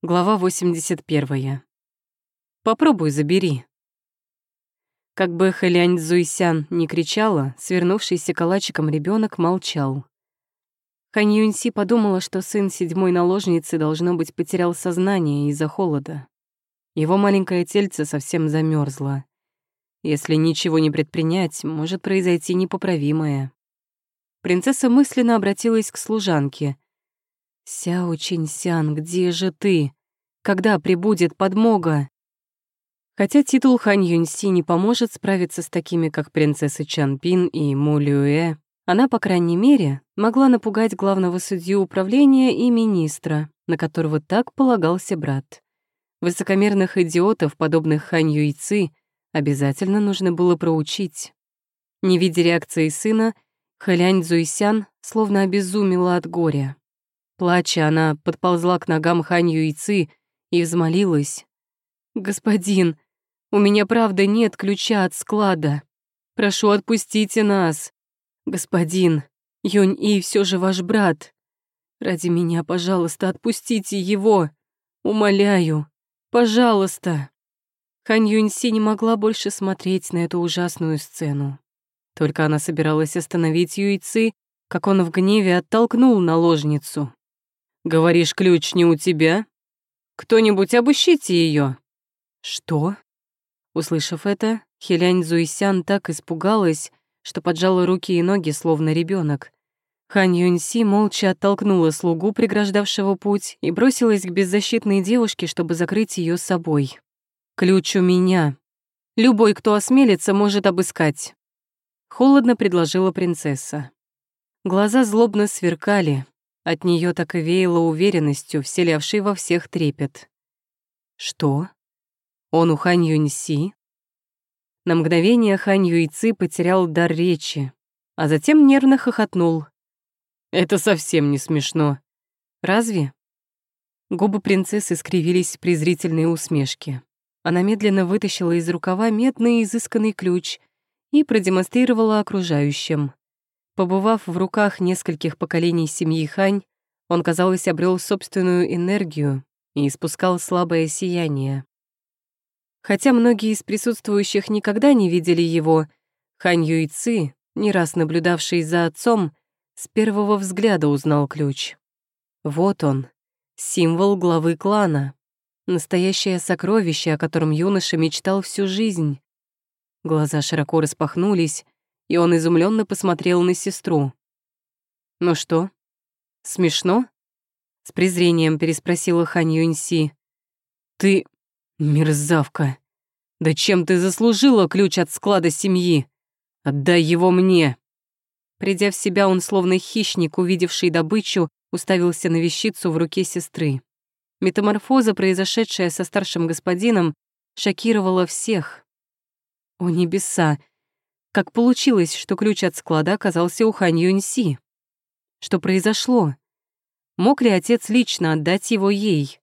Глава 81. Попробуй забери. Как бы Хэлянь Зуйсян не кричала, свернувшийся калачиком ребенок молчал. Хань Юньси подумала, что сын седьмой наложницы, должно быть, потерял сознание из-за холода. Его маленькое тельце совсем замерзло. Если ничего не предпринять, может произойти непоправимое. Принцесса мысленно обратилась к служанке — «Сяо Чинсян, где же ты? Когда прибудет подмога?» Хотя титул Хань Юньси не поможет справиться с такими, как принцесса Чанпин и Му Люэ, она, по крайней мере, могла напугать главного судью управления и министра, на которого так полагался брат. Высокомерных идиотов, подобных Хань Юйцы, обязательно нужно было проучить. Не видя реакции сына, Хэлянь Цзуйсян словно обезумела от горя. Плача, она подползла к ногам Хань Юйцы и взмолилась. «Господин, у меня правда нет ключа от склада. Прошу, отпустите нас. Господин, Юнь-И все же ваш брат. Ради меня, пожалуйста, отпустите его. Умоляю, пожалуйста». Хань Юньси не могла больше смотреть на эту ужасную сцену. Только она собиралась остановить Юйцы, как он в гневе оттолкнул наложницу. Говоришь, ключ не у тебя? Кто-нибудь обыщите ее. Что? Услышав это, Хелянь Зуйсян так испугалась, что поджала руки и ноги, словно ребенок. Хань Юньси молча оттолкнула слугу, преграждавшего путь, и бросилась к беззащитной девушке, чтобы закрыть ее собой. «Ключ у меня. Любой, кто осмелится, может обыскать», — холодно предложила принцесса. Глаза злобно сверкали, от нее так и веяло уверенностью, вселявшей во всех трепет. Что? Он у Хань Юньси? На мгновение Хань Юйцы потерял дар речи, а затем нервно хохотнул. Это совсем не смешно. Разве? Губы принцессы скривились в презрительной усмешке. Она медленно вытащила из рукава медный изысканный ключ и продемонстрировала окружающим. Побывав в руках нескольких поколений семьи Хань, он, казалось, обрел собственную энергию и испускал слабое сияние. Хотя многие из присутствующих никогда не видели его, Хань Юйцы, не раз наблюдавший за отцом, с первого взгляда узнал ключ. Вот он, символ главы клана, настоящее сокровище, о котором юноша мечтал всю жизнь. Глаза широко распахнулись, и он изумленно посмотрел на сестру. «Ну что, смешно?» С презрением переспросила Хань Юньси. «Ты мерзавка! Да чем ты заслужила ключ от склада семьи? Отдай его мне!» Придя в себя, он, словно хищник, увидевший добычу, уставился на вещицу в руке сестры. Метаморфоза, произошедшая со старшим господином, шокировала всех. О небеса! Как получилось, что ключ от склада оказался у Хань Юньси? Что произошло? Мог ли отец лично отдать его ей?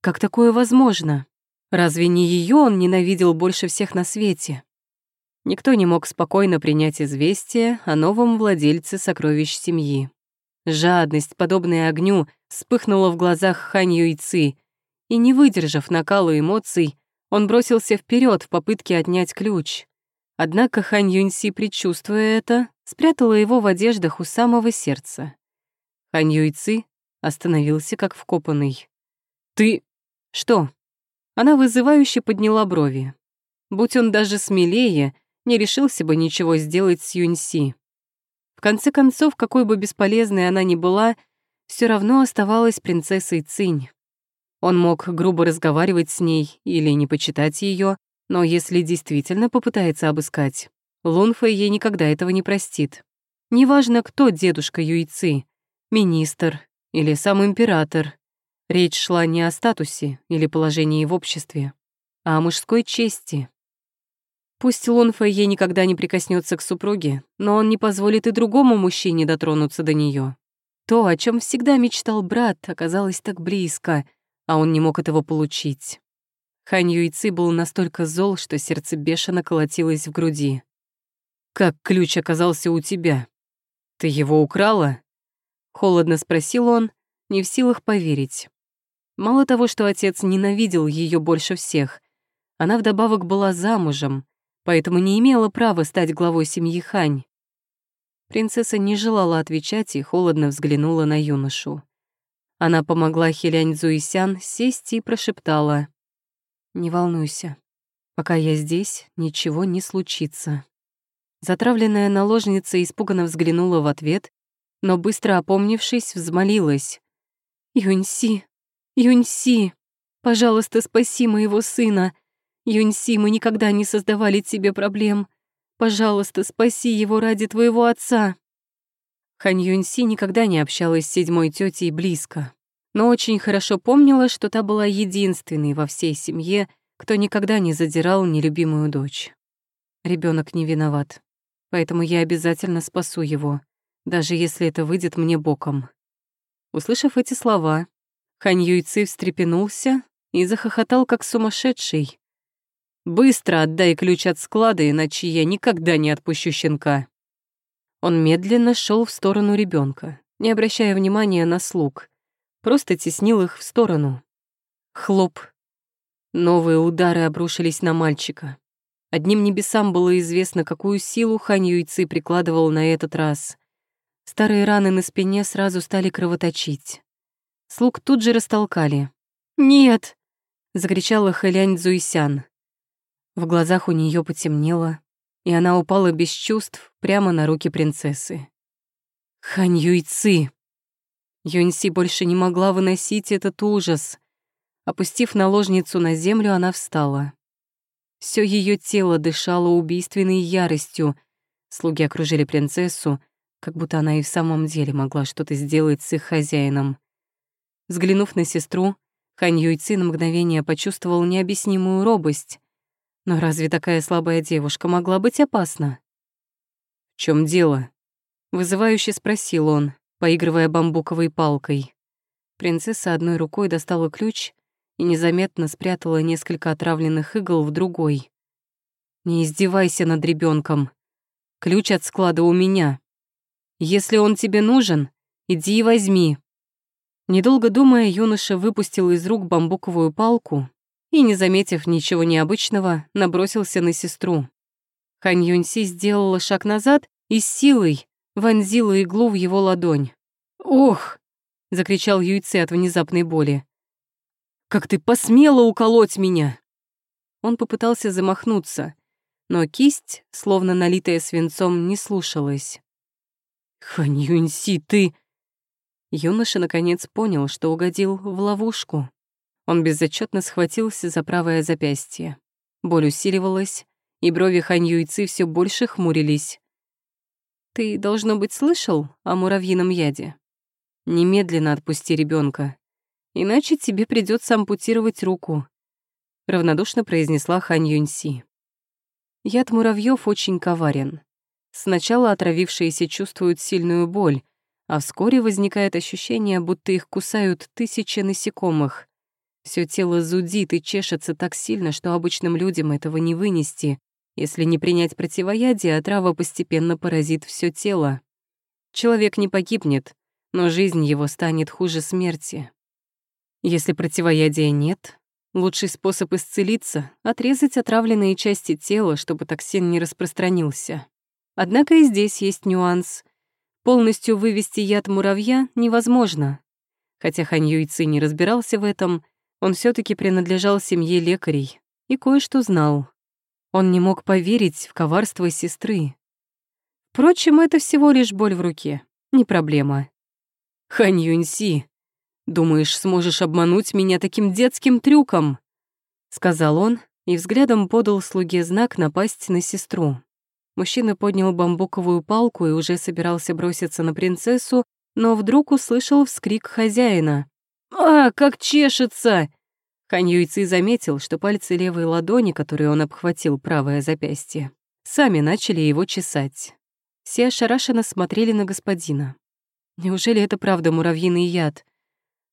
Как такое возможно? Разве не ее он ненавидел больше всех на свете? Никто не мог спокойно принять известие о новом владельце сокровищ семьи. Жадность, подобная огню, вспыхнула в глазах Хань Юйцы, и, не выдержав накала эмоций, он бросился вперед в попытке отнять ключ. Однако Хань Юньси, предчувствуя это, спрятала его в одеждах у самого сердца. Хань Юйци остановился как вкопанный. «Ты...» «Что?» Она вызывающе подняла брови. Будь он даже смелее, не решился бы ничего сделать с Юньси. В конце концов, какой бы бесполезной она ни была, все равно оставалась принцессой Цинь. Он мог грубо разговаривать с ней или не почитать ее, но если действительно попытается обыскать, Лунфэй ей никогда этого не простит. Неважно, кто дедушка Юйцы, министр или сам император. Речь шла не о статусе или положении в обществе, а о мужской чести. Пусть Лунфэй ей никогда не прикоснется к супруге, но он не позволит и другому мужчине дотронуться до нее. То, о чем всегда мечтал брат, оказалось так близко, а он не мог этого получить. Хань Юйцы был настолько зол, что сердце бешено колотилось в груди. «Как ключ оказался у тебя? Ты его украла?» Холодно спросил он, не в силах поверить. Мало того, что отец ненавидел ее больше всех, она вдобавок была замужем, поэтому не имела права стать главой семьи Хань. Принцесса не желала отвечать и холодно взглянула на юношу. Она помогла Хилянь Зуисян сесть и прошептала. «Не волнуйся, пока я здесь, ничего не случится». Затравленная наложница испуганно взглянула в ответ, но быстро опомнившись, взмолилась. «Юньси, Юньси, пожалуйста, спаси моего сына. Юньси, мы никогда не создавали тебе проблем. Пожалуйста, спаси его ради твоего отца». Хань Юньси никогда не общалась с седьмой тетей близко, но очень хорошо помнила, что та была единственной во всей семье, кто никогда не задирал нелюбимую дочь. Ребенок не виноват, поэтому я обязательно спасу его, даже если это выйдет мне боком. Услышав эти слова, Хань Юйцы встрепенулся и захохотал, как сумасшедший. «Быстро отдай ключ от склада, иначе я никогда не отпущу щенка». Он медленно шел в сторону ребенка, не обращая внимания на слуг. Просто теснил их в сторону. Хлоп. Новые удары обрушились на мальчика. Одним небесам было известно, какую силу Хань Юйцы прикладывал на этот раз. Старые раны на спине сразу стали кровоточить. Слуг тут же растолкали. «Нет!» — закричала Хэлянь Цзуйсян. В глазах у нее потемнело, и она упала без чувств прямо на руки принцессы. «Хань Юйцы!» Юньси больше не могла выносить этот ужас. Опустив наложницу на землю, она встала. Все ее тело дышало убийственной яростью. Слуги окружили принцессу, как будто она и в самом деле могла что-то сделать с их хозяином. Взглянув на сестру, Хань Юйци на мгновение почувствовал необъяснимую робость. Но разве такая слабая девушка могла быть опасна? «В чем дело?» — вызывающе спросил он, поигрывая бамбуковой палкой. Принцесса одной рукой достала ключ и незаметно спрятала несколько отравленных игл в другой. «Не издевайся над ребенком. Ключ от склада у меня. Если он тебе нужен, иди и возьми. Недолго думая, юноша выпустил из рук бамбуковую палку и, не заметив ничего необычного, набросился на сестру. Хань Юньси сделала шаг назад и с силой вонзила иглу в его ладонь. «Ох!» — закричал Юйце от внезапной боли. «Как ты посмела уколоть меня!» Он попытался замахнуться, но кисть, словно налитая свинцом, не слушалась. «Хань Юньси, ты...» Юноша наконец понял, что угодил в ловушку. Он безотчетно схватился за правое запястье. Боль усиливалась, и брови Хань Юйцы все больше хмурились. «Ты, должно быть, слышал о муравьином яде? Немедленно отпусти ребенка, иначе тебе придется ампутировать руку», — равнодушно произнесла Хань Юньси. Яд муравьев очень коварен. Сначала отравившиеся чувствуют сильную боль, а вскоре возникает ощущение, будто их кусают тысячи насекомых. Все тело зудит и чешется так сильно, что обычным людям этого не вынести. Если не принять противоядие, отрава постепенно поразит все тело. Человек не погибнет, но жизнь его станет хуже смерти. Если противоядия нет, лучший способ исцелиться — отрезать отравленные части тела, чтобы токсин не распространился. Однако и здесь есть нюанс. Полностью вывести яд муравья невозможно. Хотя Хань Юйци не разбирался в этом, он все таки принадлежал семье лекарей и кое-что знал. Он не мог поверить в коварство сестры. Впрочем, это всего лишь боль в руке, не проблема. «Хань Юньси, думаешь, сможешь обмануть меня таким детским трюком?» — сказал он и взглядом подал слуге знак напасть на сестру. Мужчина поднял бамбуковую палку и уже собирался броситься на принцессу, но вдруг услышал вскрик хозяина. «А, как чешется!» Хань Юйци заметил, что пальцы левой ладони, которую он обхватил правое запястье, сами начали его чесать. Все ошарашенно смотрели на господина. Неужели это правда муравьиный яд?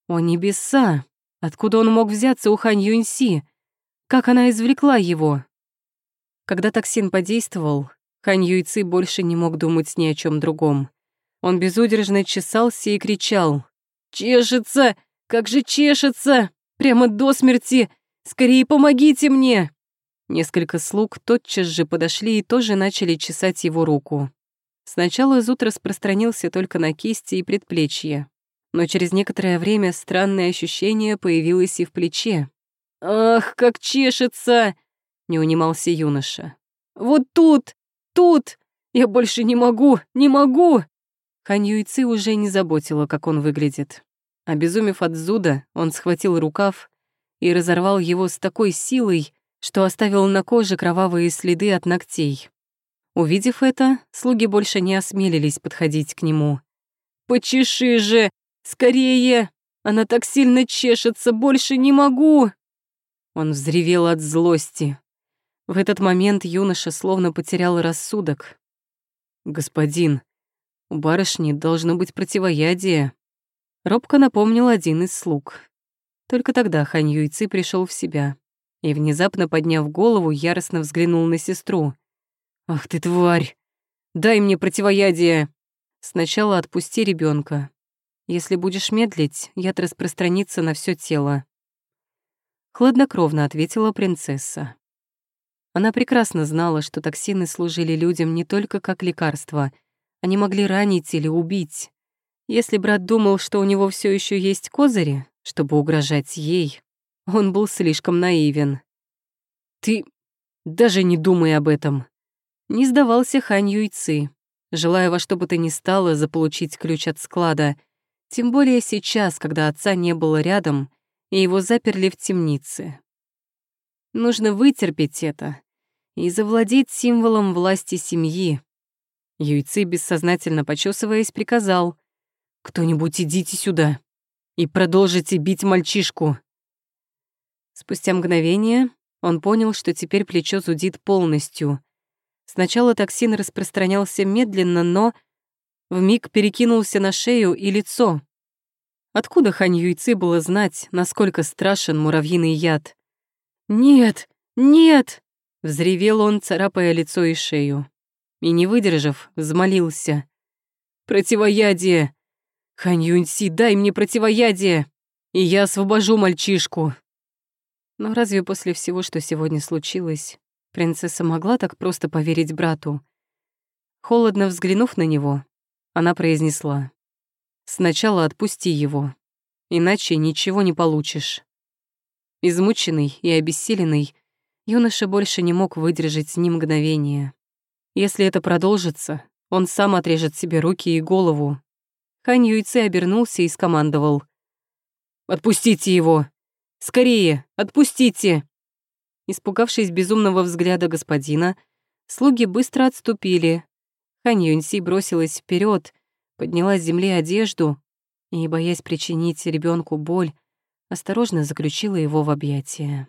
О, небеса! Откуда он мог взяться у Хань Юньси? Как она извлекла его? Когда токсин подействовал, Хань Юйцы больше не мог думать ни о чем другом. Он безудержно чесался и кричал. «Чешется! Как же чешется!» Прямо до смерти! Скорее помогите мне!» Несколько слуг тотчас же подошли и тоже начали чесать его руку. Сначала зуд распространился только на кисти и предплечье, но через некоторое время странное ощущение появилось и в плече. «Ах, как чешется!» — не унимался юноша. «Вот тут! Тут! Я больше не могу! Не могу!» Хань Юйцы уже не заботила, как он выглядит. Обезумев от зуда, он схватил рукав и разорвал его с такой силой, что оставил на коже кровавые следы от ногтей. Увидев это, слуги больше не осмелились подходить к нему. «Почеши же! Скорее! Она так сильно чешется, больше не могу!» Он взревел от злости. В этот момент юноша словно потерял рассудок. «Господин, у барышни должно быть противоядие», — робко напомнил один из слуг. Только тогда Хань Юйцы пришел в себя и, внезапно подняв голову, яростно взглянул на сестру — «Ах ты, тварь! Дай мне противоядие!» «Сначала отпусти ребенка. Если будешь медлить, яд распространится на все тело». Хладнокровно ответила принцесса. Она прекрасно знала, что токсины служили людям не только как лекарство, они могли ранить или убить. Если брат думал, что у него все еще есть козыри, чтобы угрожать ей, он был слишком наивен. «Ты даже не думай об этом», не сдавался Хань Юйцы, желая во что бы то ни стало заполучить ключ от склада, тем более сейчас, когда отца не было рядом, и его заперли в темнице. Нужно вытерпеть это и завладеть символом власти семьи. Юйцы, бессознательно почесываясь, приказал «Кто-нибудь идите сюда и продолжите бить мальчишку». Спустя мгновение он понял, что теперь плечо зудит полностью, Сначала токсин распространялся медленно, но вмиг перекинулся на шею и лицо. Откуда Хань Юйцы было знать, насколько страшен муравьиный яд? «Нет! Нет!» — взревел он, царапая лицо и шею. И, не выдержав, взмолился. «Противоядие! Хань Юньси, дай мне противоядие, и я освобожу мальчишку!» Но разве после всего, что сегодня случилось, Принцесса могла так просто поверить брату. Холодно взглянув на него, она произнесла. «Сначала отпусти его, иначе ничего не получишь». Измученный и обессиленный, юноша больше не мог выдержать ни мгновения. Если это продолжится, он сам отрежет себе руки и голову. Хань Юйце обернулся и скомандовал. «Отпустите его! Скорее, отпустите!» Испугавшись безумного взгляда господина, слуги быстро отступили. Хань бросилась вперед, подняла с земли одежду и, боясь причинить ребенку боль, осторожно заключила его в объятия.